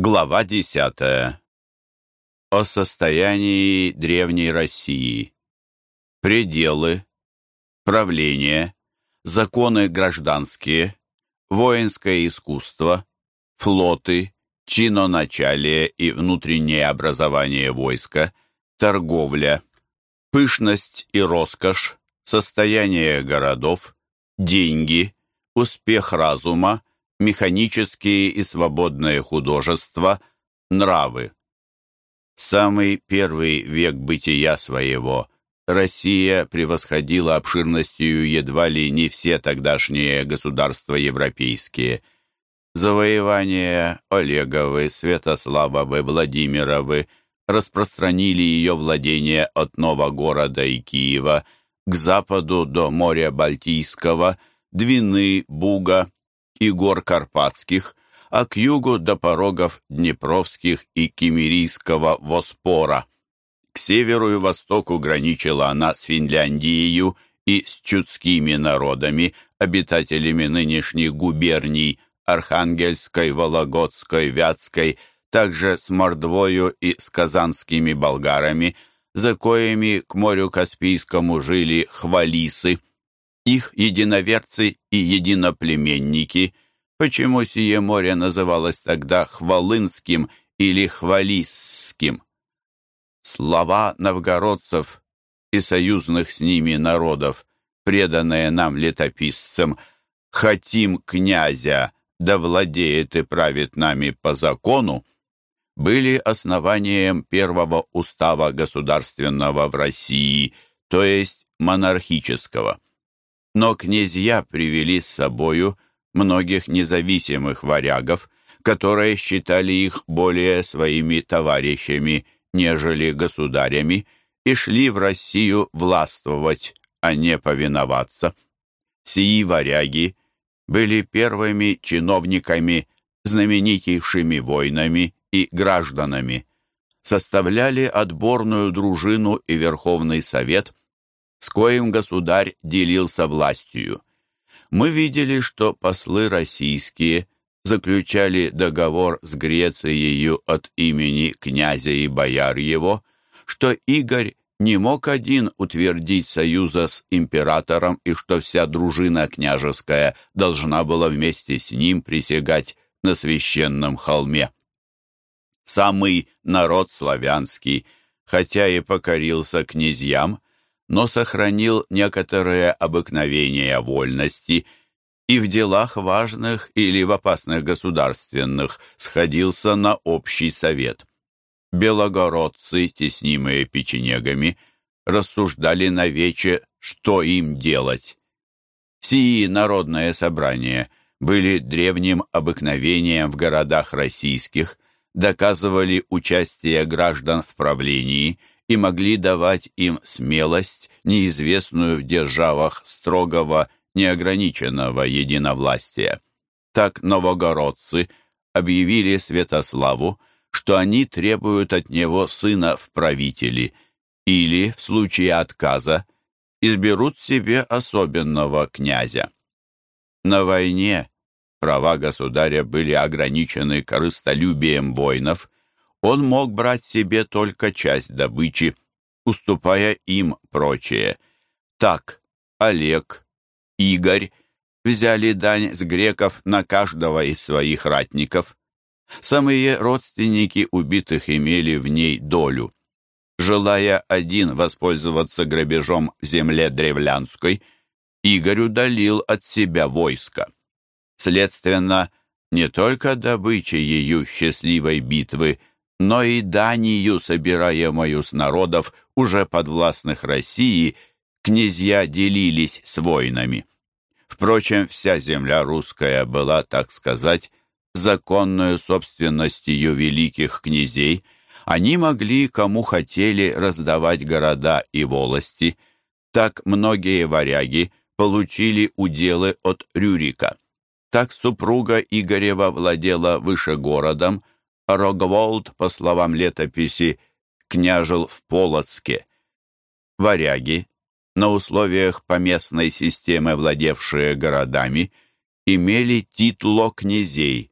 Глава десятая. О состоянии Древней России. Пределы, правление, законы гражданские, воинское искусство, флоты, чиноначалие и внутреннее образование войска, торговля, пышность и роскошь, состояние городов, деньги, успех разума, механические и свободное художество, нравы. Самый первый век бытия своего Россия превосходила обширностью едва ли не все тогдашние государства европейские. Завоевания Олеговы, Святославовы, Владимировы распространили ее владения от Новогорода и Киева к западу до моря Балтийского, Двины, Буга, и гор Карпатских, а к югу до порогов Днепровских и Кемерийского Воспора. К северу и востоку граничила она с Финляндией и с чудскими народами, обитателями нынешних губерний Архангельской, Вологодской, Вятской, также с Мордвою и с казанскими болгарами, за коими к морю Каспийскому жили хвалисы их единоверцы и единоплеменники, почему сие море называлось тогда Хвалынским или Хвалисским. Слова новгородцев и союзных с ними народов, преданные нам летописцам, «Хотим князя, да владеет и правит нами по закону», были основанием первого устава государственного в России, то есть монархического но князья привели с собою многих независимых варягов, которые считали их более своими товарищами, нежели государями, и шли в Россию властвовать, а не повиноваться. Сии варяги были первыми чиновниками, знаменитейшими воинами и гражданами, составляли отборную дружину и Верховный Совет, с коим государь делился властью. Мы видели, что послы российские заключали договор с Грецией от имени князя и бояр его, что Игорь не мог один утвердить союза с императором и что вся дружина княжеская должна была вместе с ним присягать на священном холме. Самый народ славянский, хотя и покорился князьям, но сохранил некоторые обыкновения вольности и в делах важных или в опасных государственных сходился на общий совет. Белогородцы, теснимые печенегами, рассуждали на вече, что им делать. Сии народные собрания были древним обыкновением в городах российских, доказывали участие граждан в правлении – и могли давать им смелость, неизвестную в державах строгого, неограниченного единовластия. Так новогородцы объявили Святославу, что они требуют от него сына в правители или, в случае отказа, изберут себе особенного князя. На войне права государя были ограничены корыстолюбием воинов – он мог брать себе только часть добычи, уступая им прочее. Так Олег, Игорь взяли дань с греков на каждого из своих ратников. Самые родственники убитых имели в ней долю. Желая один воспользоваться грабежом земле древлянской, Игорь удалил от себя войско. Следственно, не только добыча ее счастливой битвы но и данию, собираемую с народов, уже подвластных России, князья делились с воинами. Впрочем, вся земля русская была, так сказать, законную собственностью великих князей, они могли, кому хотели, раздавать города и волости. Так многие варяги получили уделы от Рюрика. Так супруга Игорева владела выше городом, Рогволд, по словам летописи, княжил в Полоцке. Варяги, на условиях поместной системы, владевшие городами, имели титло князей,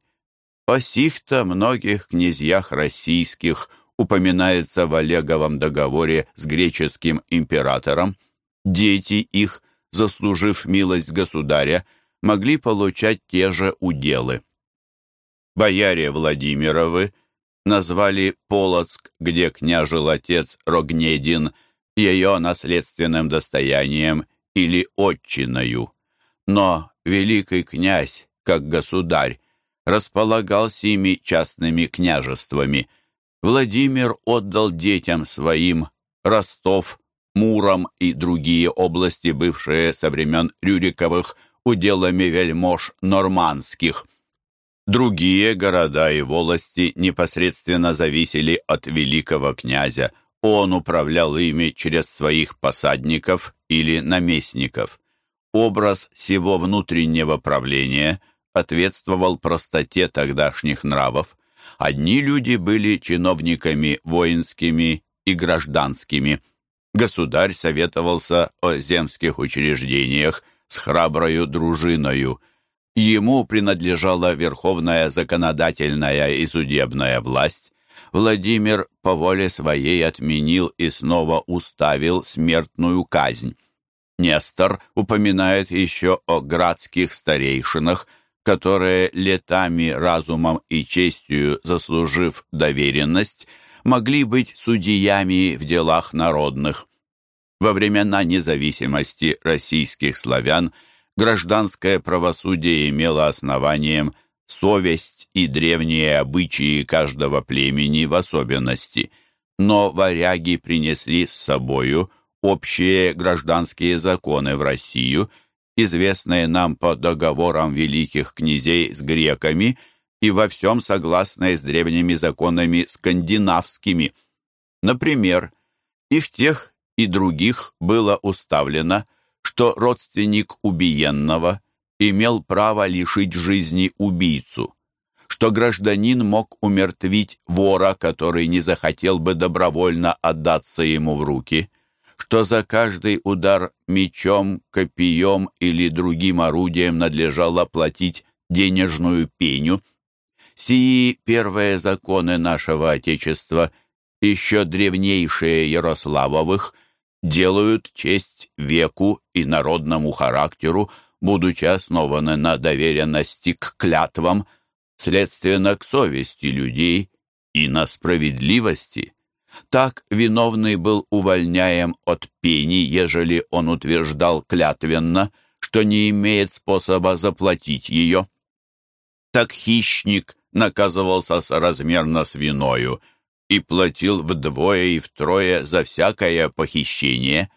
О сих-то многих князьях российских упоминается в Олеговом договоре с греческим императором. Дети их, заслужив милость государя, могли получать те же уделы. Бояре Владимировы назвали Полоцк, где княжил отец Рогнедин, ее наследственным достоянием или отчиною. Но великий князь, как государь, располагал семи частными княжествами. Владимир отдал детям своим Ростов, Муром и другие области, бывшие со времен Рюриковых, уделами вельмож нормандских. Другие города и волости непосредственно зависели от великого князя. Он управлял ими через своих посадников или наместников. Образ всего внутреннего правления – ответствовал простоте тогдашних нравов. Одни люди были чиновниками воинскими и гражданскими. Государь советовался о земских учреждениях с храброю дружиною. Ему принадлежала верховная законодательная и судебная власть. Владимир по воле своей отменил и снова уставил смертную казнь. Нестор упоминает еще о градских старейшинах, которые летами, разумом и честью заслужив доверенность, могли быть судьями в делах народных. Во времена независимости российских славян гражданское правосудие имело основанием совесть и древние обычаи каждого племени в особенности, но варяги принесли с собою общие гражданские законы в Россию – известные нам по договорам великих князей с греками и во всем согласные с древними законами скандинавскими. Например, и в тех, и других было уставлено, что родственник убиенного имел право лишить жизни убийцу, что гражданин мог умертвить вора, который не захотел бы добровольно отдаться ему в руки, что за каждый удар мечом, копьем или другим орудием надлежало платить денежную пеню. Сии первые законы нашего Отечества, еще древнейшие Ярославовых, делают честь веку и народному характеру, будучи основаны на доверенности к клятвам, следственно к совести людей и на справедливости. Так виновный был увольняем от пени, ежели он утверждал клятвенно, что не имеет способа заплатить ее. Так хищник наказывался соразмерно с виною и платил вдвое и втрое за всякое похищение.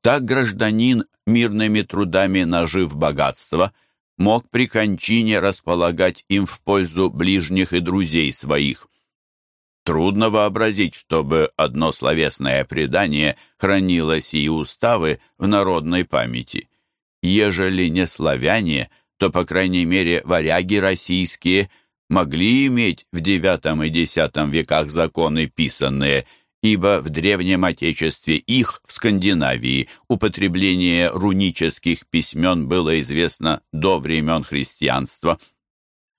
Так гражданин, мирными трудами нажив богатство, мог при кончине располагать им в пользу ближних и друзей своих. Трудно вообразить, чтобы одно словесное предание хранило сии уставы в народной памяти. Ежели не славяне, то, по крайней мере, варяги российские могли иметь в IX и X веках законы писанные, ибо в Древнем Отечестве их, в Скандинавии, употребление рунических письмен было известно до времен христианства –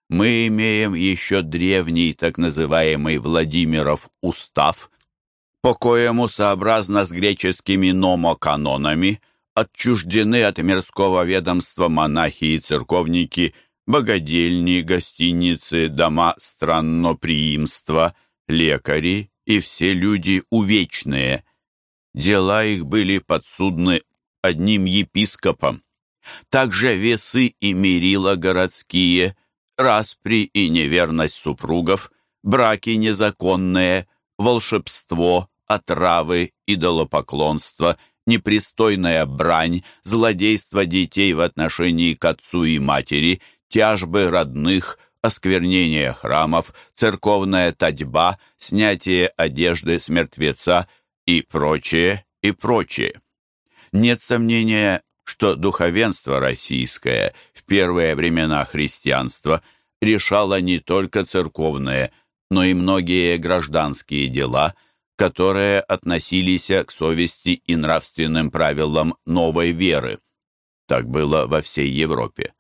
мы имеем еще древний так называемый Владимиров устав, по коему сообразно с греческими номоканонами отчуждены от мирского ведомства монахи и церковники, богадельни, гостиницы, дома странноприимства, лекари и все люди увечные. Дела их были подсудны одним епископом. Также весы и мерила городские – распри и неверность супругов, браки незаконные, волшебство, отравы, идолопоклонство, непристойная брань, злодейство детей в отношении к отцу и матери, тяжбы родных, осквернение храмов, церковная татьба, снятие одежды с мертвеца и прочее, и прочее. Нет сомнения, что духовенство российское в первые времена христианства решало не только церковные, но и многие гражданские дела, которые относились к совести и нравственным правилам новой веры. Так было во всей Европе.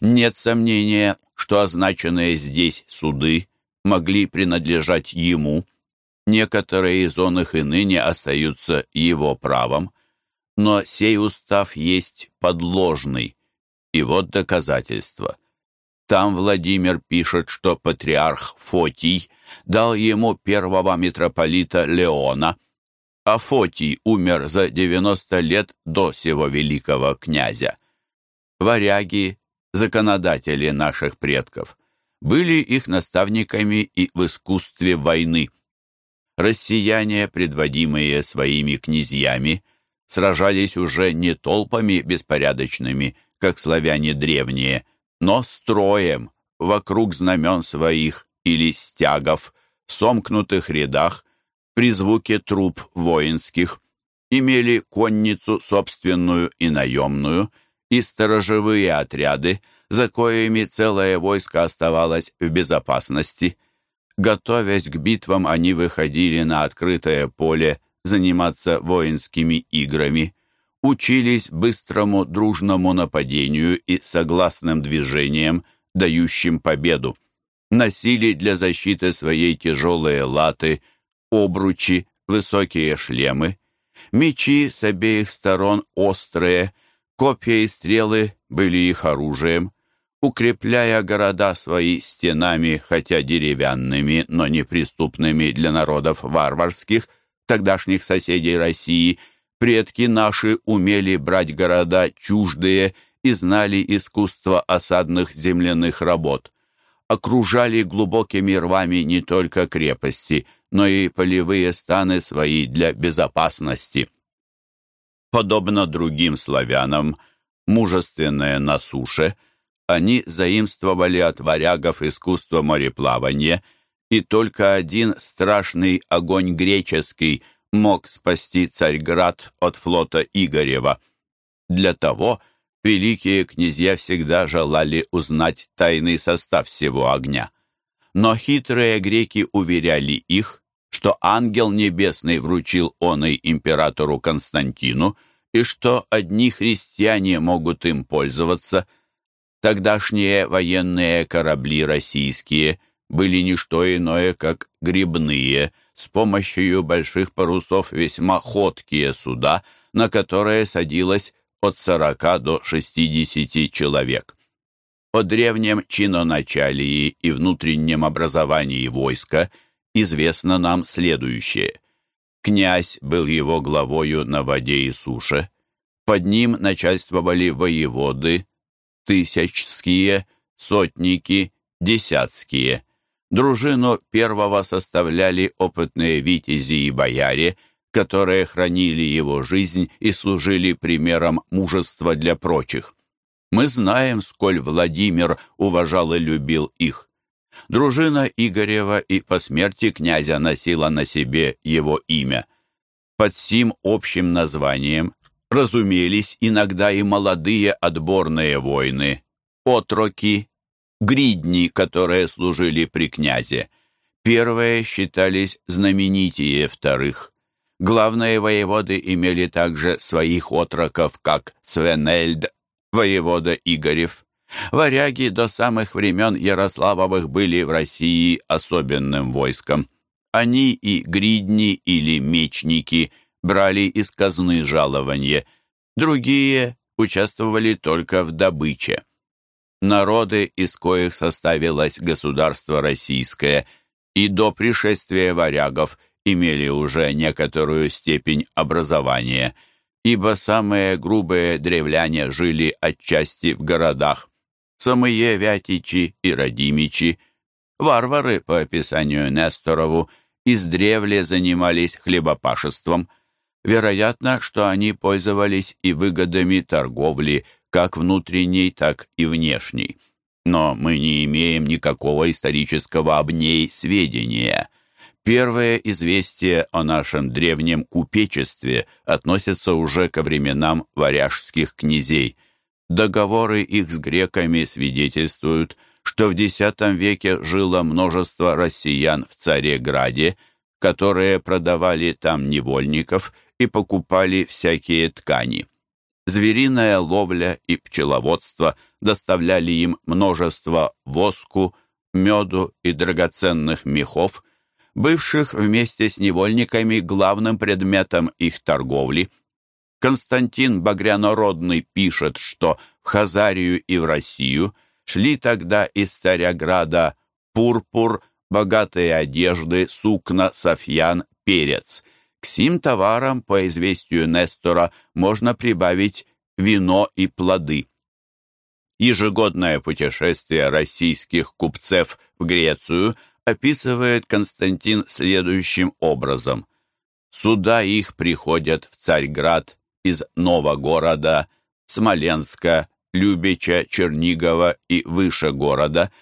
Нет сомнения, что означенные здесь суды могли принадлежать ему. Некоторые из он их и ныне остаются его правом, но сей устав есть подложный. И вот доказательство. Там Владимир пишет, что патриарх Фотий дал ему первого митрополита Леона, а Фотий умер за 90 лет до сего великого князя. Варяги, законодатели наших предков, были их наставниками и в искусстве войны. Россияне, предводимые своими князьями, сражались уже не толпами беспорядочными, как славяне древние, но строем, вокруг знамен своих или стягов, в сомкнутых рядах, при звуке труп воинских, имели конницу собственную и наемную, и сторожевые отряды, за коими целое войско оставалось в безопасности. Готовясь к битвам, они выходили на открытое поле заниматься воинскими играми, учились быстрому дружному нападению и согласным движениям, дающим победу. Носили для защиты своей тяжелые латы, обручи, высокие шлемы, мечи с обеих сторон острые, копья и стрелы были их оружием, укрепляя города свои стенами, хотя деревянными, но неприступными для народов варварских, тогдашних соседей России, предки наши умели брать города чуждые и знали искусство осадных земляных работ. Окружали глубокими рвами не только крепости, но и полевые станы свои для безопасности. Подобно другим славянам, мужественные на суше – они заимствовали от варягов искусство мореплавания, и только один страшный огонь греческий мог спасти Царьград от флота Игорева. Для того великие князья всегда желали узнать тайный состав всего огня. Но хитрые греки уверяли их, что ангел небесный вручил он и императору Константину, и что одни христиане могут им пользоваться – Тогдашние военные корабли российские были не что иное, как грибные, с помощью больших парусов весьма ходкие суда, на которые садилось от 40 до 60 человек. О древнем чиноначалии и внутреннем образовании войска известно нам следующее. Князь был его главою на воде и суше. Под ним начальствовали воеводы, тысячские, сотники, десятские. Дружину первого составляли опытные витязи и бояре, которые хранили его жизнь и служили примером мужества для прочих. Мы знаем, сколь Владимир уважал и любил их. Дружина Игорева и по смерти князя носила на себе его имя. Под сим общим названием разумелись иногда и молодые отборные воины, отроки, гридни, которые служили при князе. Первые считались знаменитее вторых. Главные воеводы имели также своих отроков, как Свенельд, воевода Игорев. Варяги до самых времен Ярославовых были в России особенным войском. Они и гридни или мечники – брали из казны жалование, другие участвовали только в добыче. Народы, из коих составилось государство российское, и до пришествия варягов имели уже некоторую степень образования, ибо самые грубые древляне жили отчасти в городах. Самые Вятичи и Радимичи, варвары, по описанию Несторову, издревле занимались хлебопашеством – Вероятно, что они пользовались и выгодами торговли, как внутренней, так и внешней. Но мы не имеем никакого исторического об ней сведения. Первое известие о нашем древнем купечестве относится уже ко временам варяжских князей. Договоры их с греками свидетельствуют, что в X веке жило множество россиян в Цареграде, которые продавали там невольников и покупали всякие ткани. Звериная ловля и пчеловодство доставляли им множество воску, меду и драгоценных мехов, бывших вместе с невольниками главным предметом их торговли. Константин Багрянородный пишет, что в Хазарию и в Россию шли тогда из Царяграда пурпур, богатые одежды, сукна, софьян, перец. К сим товарам, по известию Нестора, можно прибавить вино и плоды. Ежегодное путешествие российских купцев в Грецию описывает Константин следующим образом. Суда их приходят в Царьград из Новогорода, Смоленска, Любича, Чернигова и выше города,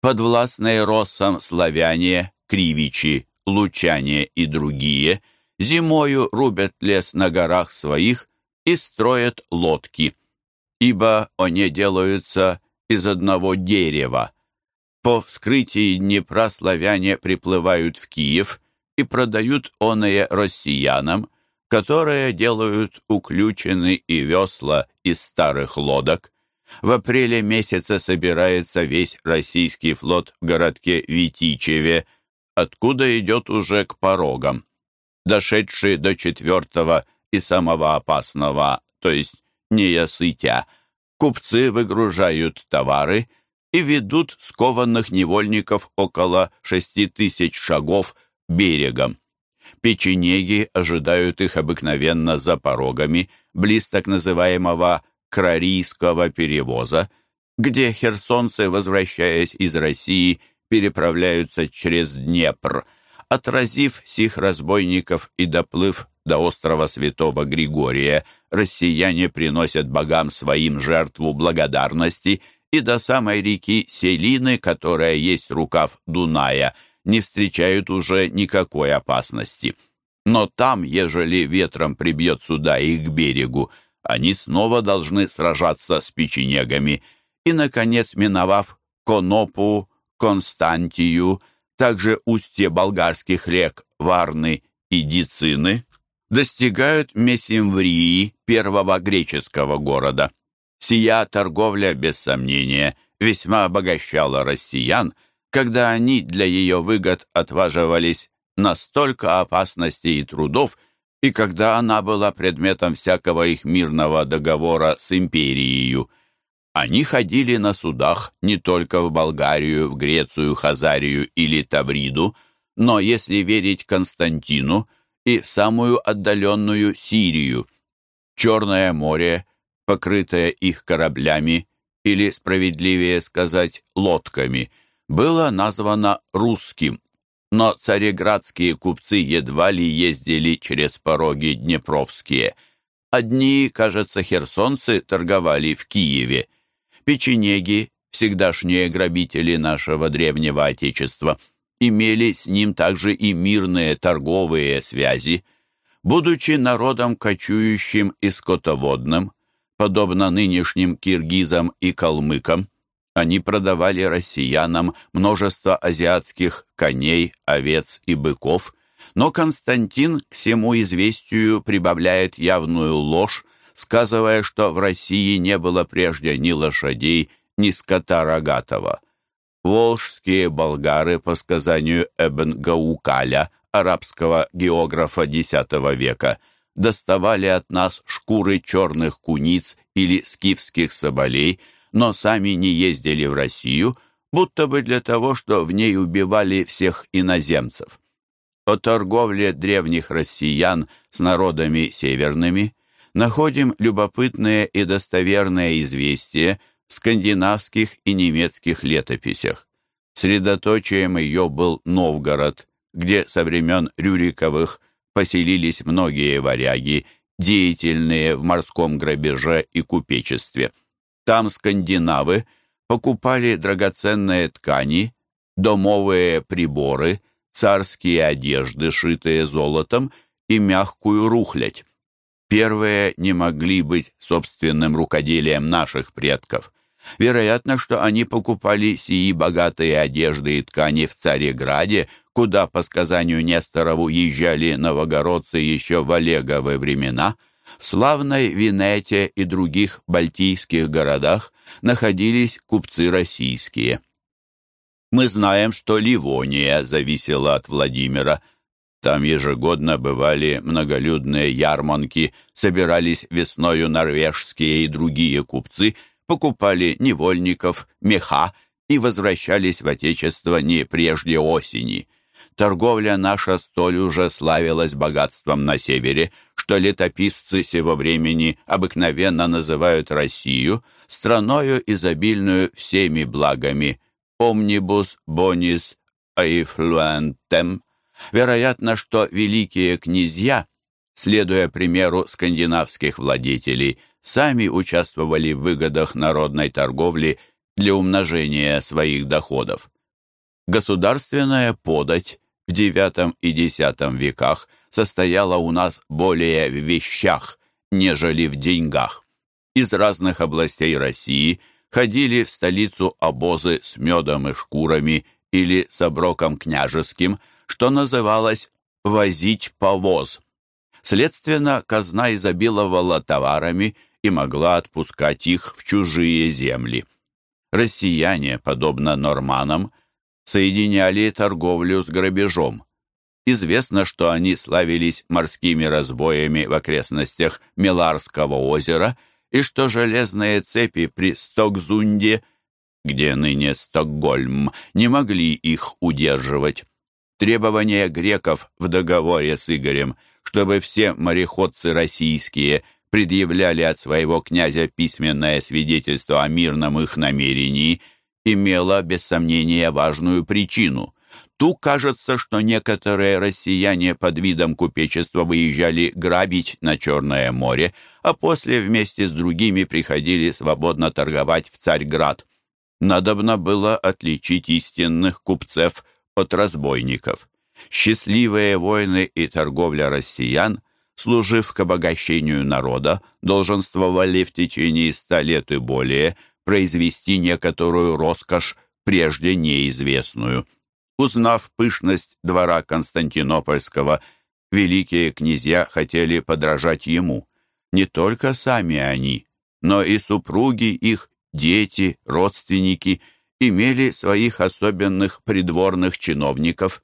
подвластные Росом славяне, кривичи, лучане и другие, зимою рубят лес на горах своих и строят лодки, ибо они делаются из одного дерева. По вскрытии Днепра славяне приплывают в Киев и продают оное россиянам, которые делают уключены и весла из старых лодок. В апреле месяце собирается весь российский флот в городке Витичеве, откуда идет уже к порогам. Дошедший до четвертого и самого опасного, то есть неясытя, купцы выгружают товары и ведут скованных невольников около шести тысяч шагов берегом. Печенеги ожидают их обыкновенно за порогами, близ так называемого Крарийского перевоза, где херсонцы, возвращаясь из России, переправляются через Днепр, отразив сих разбойников и доплыв до острова Святого Григория, россияне приносят богам своим жертву благодарности и до самой реки Селины, которая есть рукав Дуная, не встречают уже никакой опасности. Но там, ежели ветром прибьет сюда их к берегу, они снова должны сражаться с печенегами. И, наконец, миновав Конопу, Константию, также устье болгарских рек Варны и Дицины, достигают Месимврии, первого греческого города. Сия торговля, без сомнения, весьма обогащала россиян, когда они для ее выгод отваживались на столько опасностей и трудов, и когда она была предметом всякого их мирного договора с империей. Они ходили на судах не только в Болгарию, в Грецию, Хазарию или Тавриду, но, если верить Константину, и в самую отдаленную Сирию. Черное море, покрытое их кораблями, или, справедливее сказать, лодками, было названо русским, но цареградские купцы едва ли ездили через пороги днепровские. Одни, кажется, херсонцы торговали в Киеве. Печенеги, всегдашние грабители нашего древнего Отечества – имели с ним также и мирные торговые связи. Будучи народом кочующим и скотоводным, подобно нынешним киргизам и калмыкам, они продавали россиянам множество азиатских коней, овец и быков, но Константин к всему известию прибавляет явную ложь, сказывая, что в России не было прежде ни лошадей, ни скота рогатого. Волжские болгары, по сказанию Эбн Гаукаля, арабского географа X века, доставали от нас шкуры черных куниц или скифских соболей, но сами не ездили в Россию, будто бы для того, что в ней убивали всех иноземцев. О торговле древних россиян с народами северными находим любопытные и достоверные известия, скандинавских и немецких летописях. Средоточием ее был Новгород, где со времен Рюриковых поселились многие варяги, деятельные в морском грабеже и купечестве. Там скандинавы покупали драгоценные ткани, домовые приборы, царские одежды, шитые золотом, и мягкую рухлядь. Первые не могли быть собственным рукоделием наших предков. Вероятно, что они покупали сии богатые одежды и ткани в Цареграде, куда, по сказанию Несторову, езжали новогородцы еще в Олеговы времена. Славной Винете и других балтийских городах находились купцы российские. Мы знаем, что Ливония зависела от Владимира. Там ежегодно бывали многолюдные ярманки, собирались весною норвежские и другие купцы, покупали невольников, меха и возвращались в Отечество не прежде осени. Торговля наша столь уже славилась богатством на севере, что летописцы сего времени обыкновенно называют Россию страною изобильную всеми благами «omnibus bonis aifluentem». Вероятно, что великие князья, следуя примеру скандинавских владетелей, сами участвовали в выгодах народной торговли для умножения своих доходов. Государственная подать в IX и X веках состояла у нас более в вещах, нежели в деньгах. Из разных областей России ходили в столицу обозы с медом и шкурами или с оброком княжеским, что называлось «возить повоз». Следственно, казна изобиловала товарами и могла отпускать их в чужие земли. Россияне, подобно норманам, соединяли торговлю с грабежом. Известно, что они славились морскими разбоями в окрестностях Миларского озера и что железные цепи при Стокзунде, где ныне Стокгольм, не могли их удерживать. Требования греков в договоре с Игорем, чтобы все мореходцы российские предъявляли от своего князя письменное свидетельство о мирном их намерении – имела, без сомнения, важную причину. Ту кажется, что некоторые россияне под видом купечества выезжали грабить на Черное море, а после вместе с другими приходили свободно торговать в Царьград. Надобно было отличить истинных купцев от разбойников. Счастливые войны и торговля россиян, служив к обогащению народа, долженствовали в течение ста лет и более – произвести некоторую роскошь, прежде неизвестную. Узнав пышность двора Константинопольского, великие князья хотели подражать ему. Не только сами они, но и супруги их, дети, родственники имели своих особенных придворных чиновников.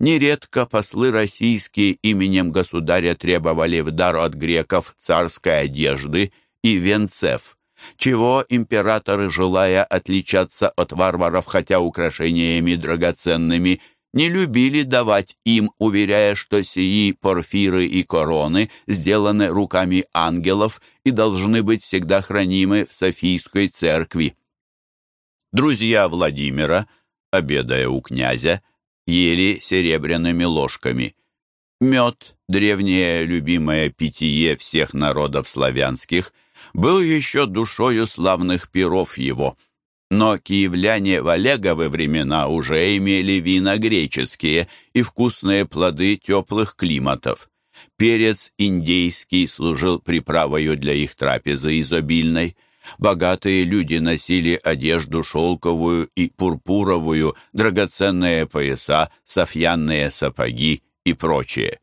Нередко послы российские именем государя требовали в дар от греков царской одежды и венцев чего императоры, желая отличаться от варваров, хотя украшениями драгоценными, не любили давать им, уверяя, что сии порфиры и короны сделаны руками ангелов и должны быть всегда хранимы в Софийской церкви. Друзья Владимира, обедая у князя, ели серебряными ложками. Мед, древнее любимое питье всех народов славянских – был еще душою славных перов его. Но киевляне в Олеговы времена уже имели вина греческие и вкусные плоды теплых климатов. Перец индейский служил приправою для их трапезы изобильной. Богатые люди носили одежду шелковую и пурпуровую, драгоценные пояса, софьянные сапоги и прочее.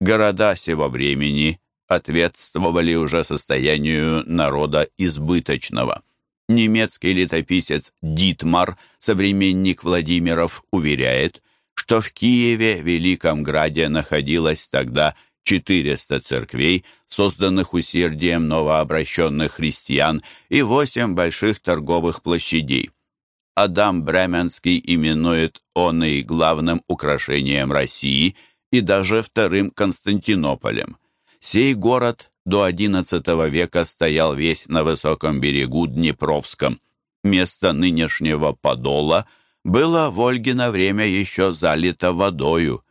Города сего времени ответствовали уже состоянию народа избыточного. Немецкий летописец Дитмар, современник Владимиров, уверяет, что в Киеве, Великом Граде, находилось тогда 400 церквей, созданных усердием новообращенных христиан, и восемь больших торговых площадей. Адам Бременский именует он и главным украшением России и даже вторым Константинополем. Сей город до XI века стоял весь на высоком берегу Днепровском. Место нынешнего Подола было в Ольгино время еще залито водою.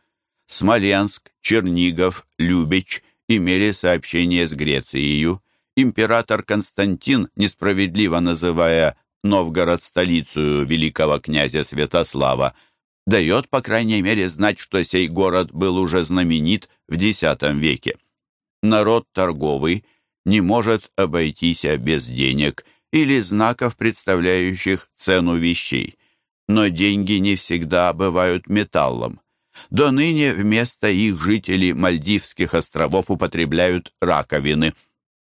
Смоленск, Чернигов, Любич имели сообщение с Грецией. Император Константин, несправедливо называя Новгород столицу великого князя Святослава, дает, по крайней мере, знать, что сей город был уже знаменит в X веке народ торговый не может обойтись без денег или знаков, представляющих цену вещей. Но деньги не всегда бывают металлом. До ныне вместо их жителей Мальдивских островов употребляют раковины.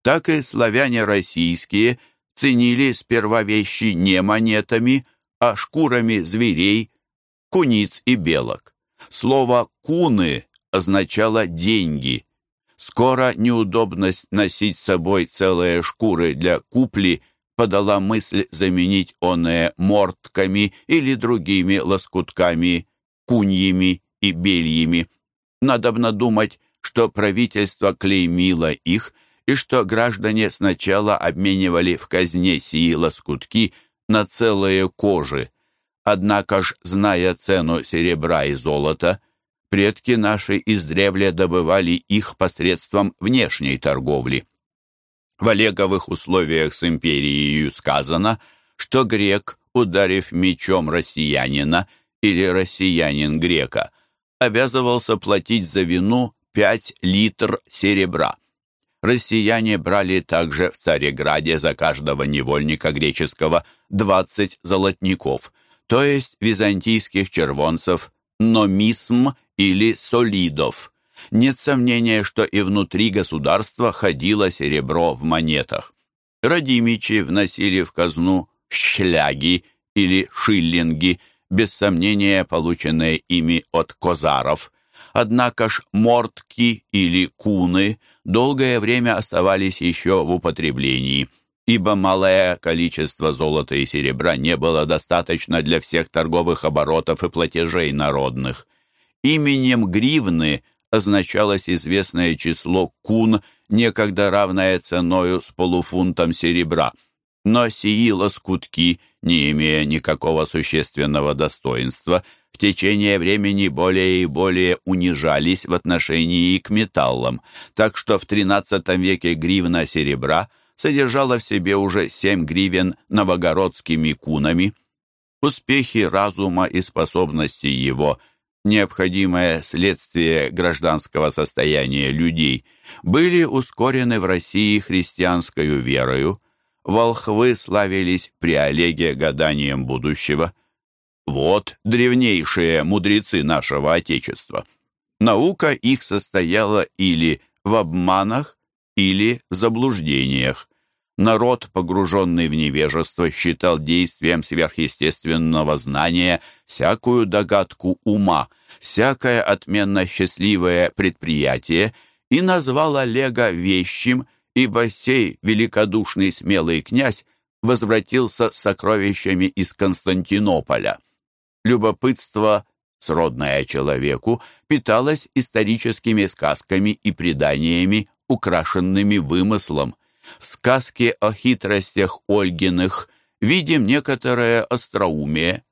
Так и славяне российские ценили сперва вещи не монетами, а шкурами зверей, куниц и белок. Слово «куны» означало «деньги». Скоро неудобность носить с собой целые шкуры для купли подала мысль заменить оное мортками или другими лоскутками, куньями и бельями. Надобно думать, что правительство клеймило их и что граждане сначала обменивали в казне сии лоскутки на целые кожи. Однако ж, зная цену серебра и золота, предки наши издревле добывали их посредством внешней торговли. В Олеговых условиях с империей сказано, что грек, ударив мечом россиянина или россиянин грека, обязывался платить за вину 5 литр серебра. Россияне брали также в Цареграде за каждого невольника греческого 20 золотников, то есть византийских червонцев, номисм или солидов. Нет сомнения, что и внутри государства ходило серебро в монетах. Родимичи вносили в казну шляги или шиллинги, без сомнения полученные ими от козаров. Однако ж мортки или куны долгое время оставались еще в употреблении, ибо малое количество золота и серебра не было достаточно для всех торговых оборотов и платежей народных. Именем гривны означалось известное число кун, некогда равное ценою с полуфунтом серебра. Но сии лоскутки, не имея никакого существенного достоинства, в течение времени более и более унижались в отношении к металлам, так что в XIII веке гривна серебра содержала в себе уже семь гривен новогородскими кунами. Успехи разума и способности его – необходимое следствие гражданского состояния людей, были ускорены в России христианской верою, волхвы славились при Олеге гаданием будущего. Вот древнейшие мудрецы нашего Отечества. Наука их состояла или в обманах, или в заблуждениях. Народ, погруженный в невежество, считал действием сверхъестественного знания всякую догадку ума, всякое отменно счастливое предприятие и назвал Олега вещим, ибо сей великодушный смелый князь возвратился с сокровищами из Константинополя. Любопытство, сродное человеку, питалось историческими сказками и преданиями, украшенными вымыслом. В сказке о хитростях Ольгиных видим некоторое остроумие.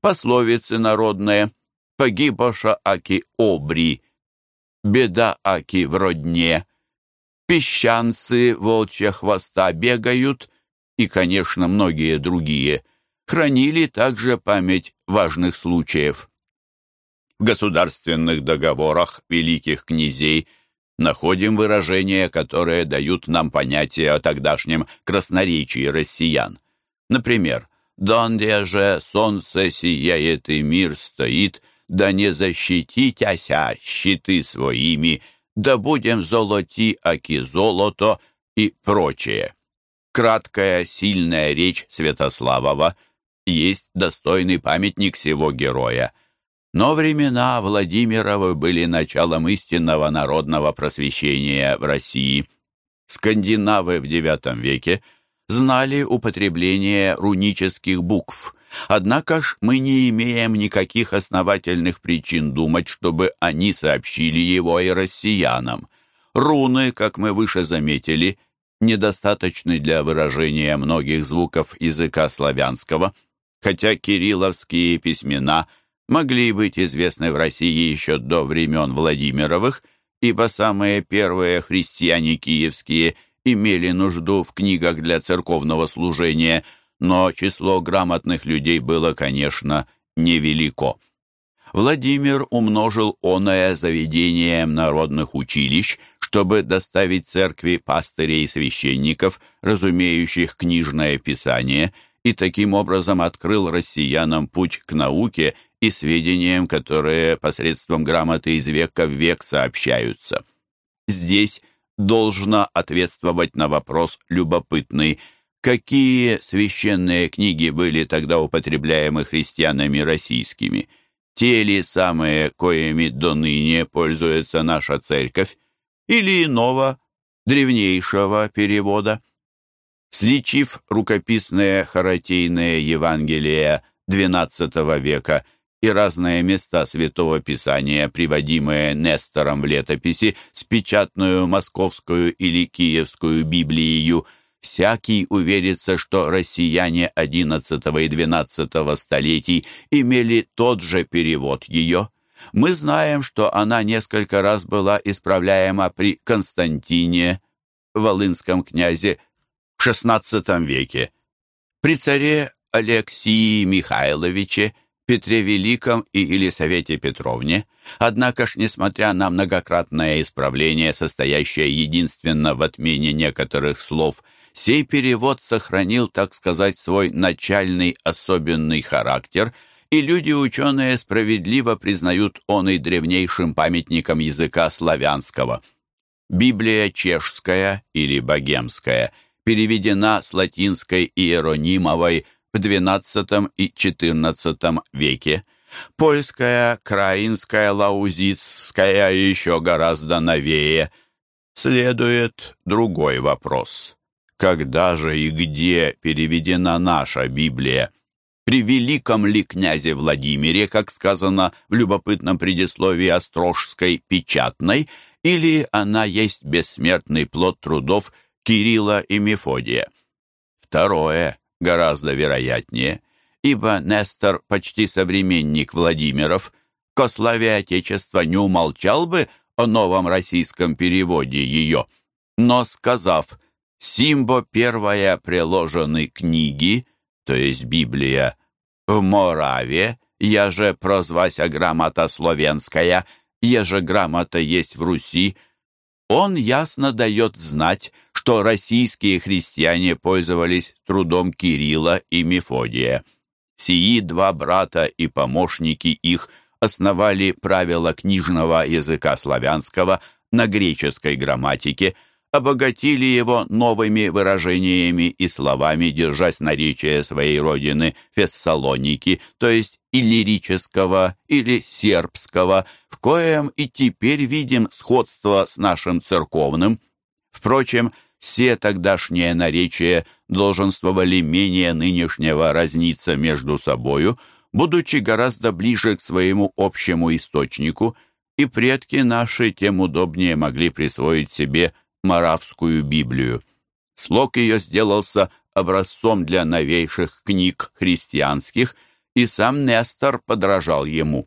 Пословицы народные «Погибоша аки обри», «Беда аки в родне», «Песчанцы волчья хвоста бегают» и, конечно, многие другие, хранили также память важных случаев. В государственных договорах великих князей – находим выражения, которые дают нам понятие о тогдашнем красноречии россиян. Например, «Донде же солнце сияет и мир стоит, да не защититяся щиты своими, да будем золоти, аки золото» и прочее. Краткая, сильная речь Святославова есть достойный памятник всего героя – но времена Владимировы были началом истинного народного просвещения в России. Скандинавы в IX веке знали употребление рунических букв, однако ж мы не имеем никаких основательных причин думать, чтобы они сообщили его и россиянам. Руны, как мы выше заметили, недостаточны для выражения многих звуков языка славянского, хотя кирилловские письмена – могли быть известны в России еще до времен Владимировых, ибо самые первые христиане киевские имели нужду в книгах для церковного служения, но число грамотных людей было, конечно, невелико. Владимир умножил оное заведением народных училищ, чтобы доставить церкви пастырей и священников, разумеющих книжное писание, и таким образом открыл россиянам путь к науке и сведениям, которые посредством грамоты из века в век сообщаются. Здесь должно ответствовать на вопрос любопытный, какие священные книги были тогда употребляемы христианами российскими, те ли самые, коими до ныне пользуется наша церковь, или иного, древнейшего перевода. Сличив рукописные харатейные Евангелия XII века и разные места Святого Писания, приводимые Нестором в летописи, с печатную московскую или киевскую Библию, всякий уверится, что россияне XI и XII столетий имели тот же перевод ее. Мы знаем, что она несколько раз была исправляема при Константине, волынском князе, в XVI веке, при царе Алексии Михайловиче, Петре Великом и Елисавете Петровне, однако ж, несмотря на многократное исправление, состоящее единственно в отмене некоторых слов, сей перевод сохранил, так сказать, свой начальный особенный характер, и люди-ученые справедливо признают он и древнейшим памятником языка славянского. Библия чешская или богемская переведена с латинской иеронимовой в XII и XIV веке. Польская, краинская, лаузитская еще гораздо новее. Следует другой вопрос. Когда же и где переведена наша Библия? При великом ли князе Владимире, как сказано в любопытном предисловии Острожской печатной, или она есть бессмертный плод трудов Кирилла и Мефодия? Второе гораздо вероятнее, ибо Нестор, почти современник Владимиров, ко славе Отечества не умолчал бы о новом российском переводе ее, но сказав «Симбо первая приложены книги», то есть Библия, в Мораве, я же прозвася грамота словенская, еже грамота есть в Руси, он ясно дает знать, что российские христиане пользовались трудом Кирилла и Мефодия. Сии два брата и помощники их основали правила книжного языка славянского на греческой грамматике, обогатили его новыми выражениями и словами, держась наречия своей родины Фессалоники, то есть иллирического или сербского, в коем и теперь видим сходство с нашим церковным. Впрочем, все тогдашние наречия долженствовали менее нынешнего разниться между собою, будучи гораздо ближе к своему общему источнику, и предки наши тем удобнее могли присвоить себе Моравскую Библию. Слог ее сделался образцом для новейших книг христианских, и сам Нестор подражал ему.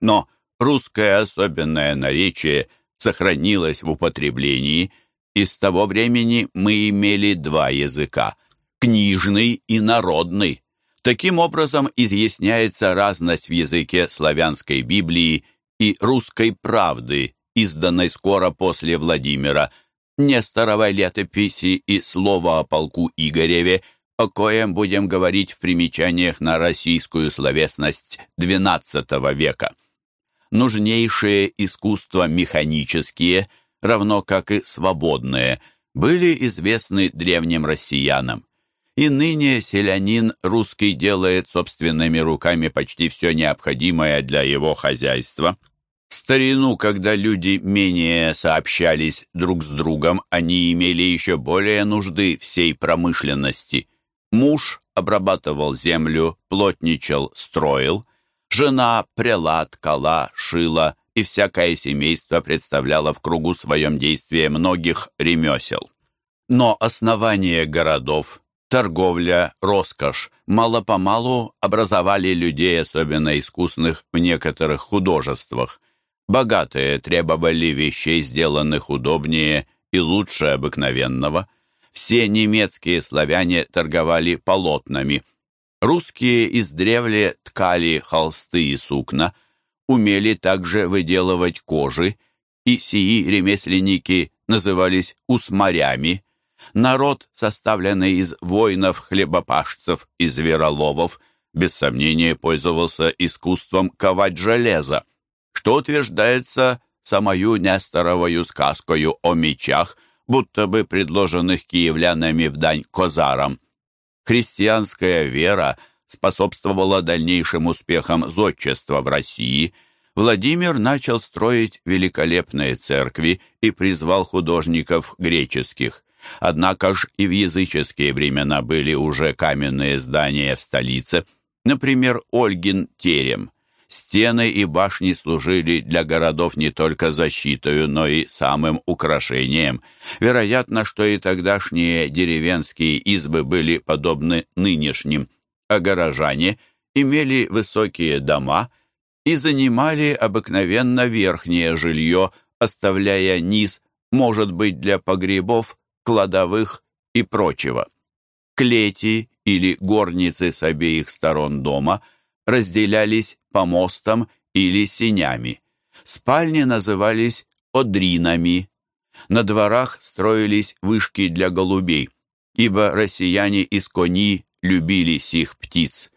Но русское особенное наречие сохранилось в употреблении, и с того времени мы имели два языка – книжный и народный. Таким образом изъясняется разность в языке славянской Библии и русской правды, изданной скоро после Владимира, Несторовой летописи и слова о полку Игореве, о коем будем говорить в примечаниях на российскую словесность XII века. Нужнейшие искусства механические, равно как и свободные, были известны древним россиянам. И ныне селянин русский делает собственными руками почти все необходимое для его хозяйства – старину, когда люди менее сообщались друг с другом, они имели еще более нужды всей промышленности. Муж обрабатывал землю, плотничал, строил. Жена прела, ткала, шила, и всякое семейство представляло в кругу своем действия многих ремесел. Но основание городов, торговля, роскошь мало-помалу образовали людей, особенно искусных в некоторых художествах. Богатые требовали вещей, сделанных удобнее и лучше обыкновенного. Все немецкие славяне торговали полотнами. Русские издревле ткали холсты и сукна, умели также выделывать кожи, и сии ремесленники назывались усмарями. Народ, составленный из воинов, хлебопашцев и звероловов, без сомнения пользовался искусством ковать железо, что утверждается самою Несторовою сказкою о мечах, будто бы предложенных киевлянами в дань козарам. Христианская вера способствовала дальнейшим успехам зодчества в России. Владимир начал строить великолепные церкви и призвал художников греческих. Однако ж и в языческие времена были уже каменные здания в столице, например, Ольгин терем. Стены и башни служили для городов не только защитой, но и самым украшением. Вероятно, что и тогдашние деревенские избы были подобны нынешним, а горожане имели высокие дома и занимали обыкновенно верхнее жилье, оставляя низ, может быть, для погребов, кладовых и прочего. Клети или горницы с обеих сторон дома разделялись помостом или сенями. Спальни назывались одринами. На дворах строились вышки для голубей, ибо россияне из кони любили сих птиц.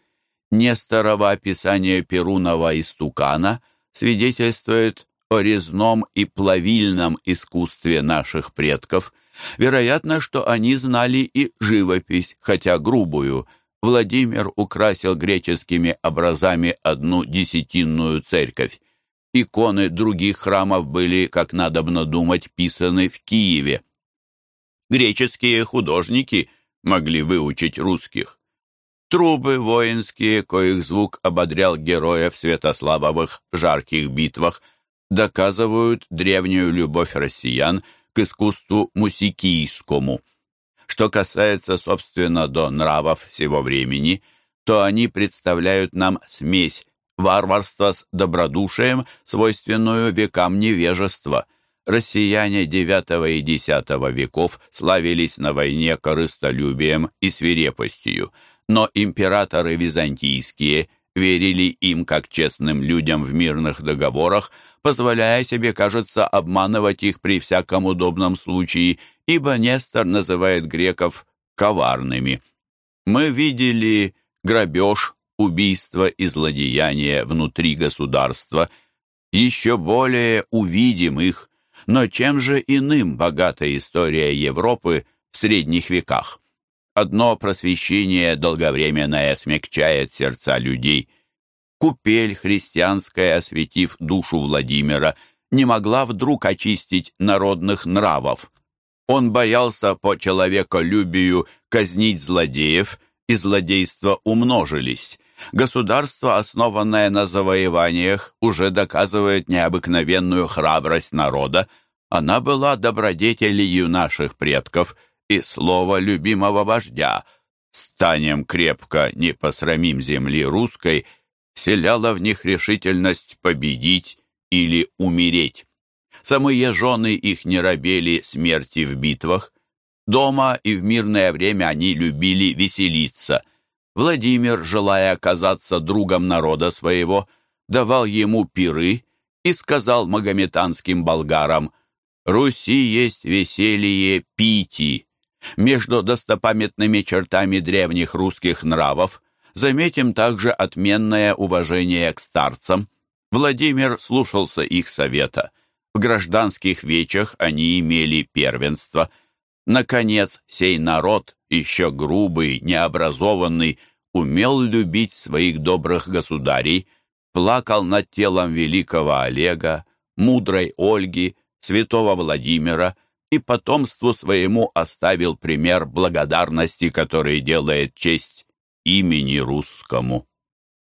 Несторово описание Перунова и Стукана свидетельствует о резном и плавильном искусстве наших предков, Вероятно, что они знали и живопись, хотя грубую. Владимир украсил греческими образами одну десятинную церковь. Иконы других храмов были, как надобно думать, писаны в Киеве. Греческие художники могли выучить русских. Трубы воинские, коих звук ободрял героев Святославовых жарких битвах, доказывают древнюю любовь россиян – к искусству мусикийскому. Что касается, собственно, до нравов всего времени, то они представляют нам смесь варварства с добродушием, свойственную векам невежества. Россияне IX и X веков славились на войне корыстолюбием и свирепостью, но императоры византийские верили им как честным людям в мирных договорах, позволяя себе, кажется, обманывать их при всяком удобном случае, ибо Нестор называет греков коварными. Мы видели грабеж, убийство и злодеяние внутри государства. Еще более увидим их. Но чем же иным богата история Европы в средних веках? Одно просвещение долговременное смягчает сердца людей – Купель христианская, осветив душу Владимира, не могла вдруг очистить народных нравов. Он боялся по человеколюбию казнить злодеев, и злодейства умножились. Государство, основанное на завоеваниях, уже доказывает необыкновенную храбрость народа. Она была добродетелью наших предков и слово любимого вождя. «Станем крепко, не посрамим земли русской», вселяла в них решительность победить или умереть. Самые жены их не робели смерти в битвах. Дома и в мирное время они любили веселиться. Владимир, желая оказаться другом народа своего, давал ему пиры и сказал магометанским болгарам «Руси есть веселье пити». Между достопамятными чертами древних русских нравов Заметим также отменное уважение к старцам. Владимир слушался их совета. Гражданских вечах они имели первенство. Наконец, сей народ, еще грубый, необразованный, умел любить своих добрых государей, плакал над телом великого Олега, мудрой Ольги, святого Владимира и потомству своему оставил пример благодарности, который делает честь имени русскому.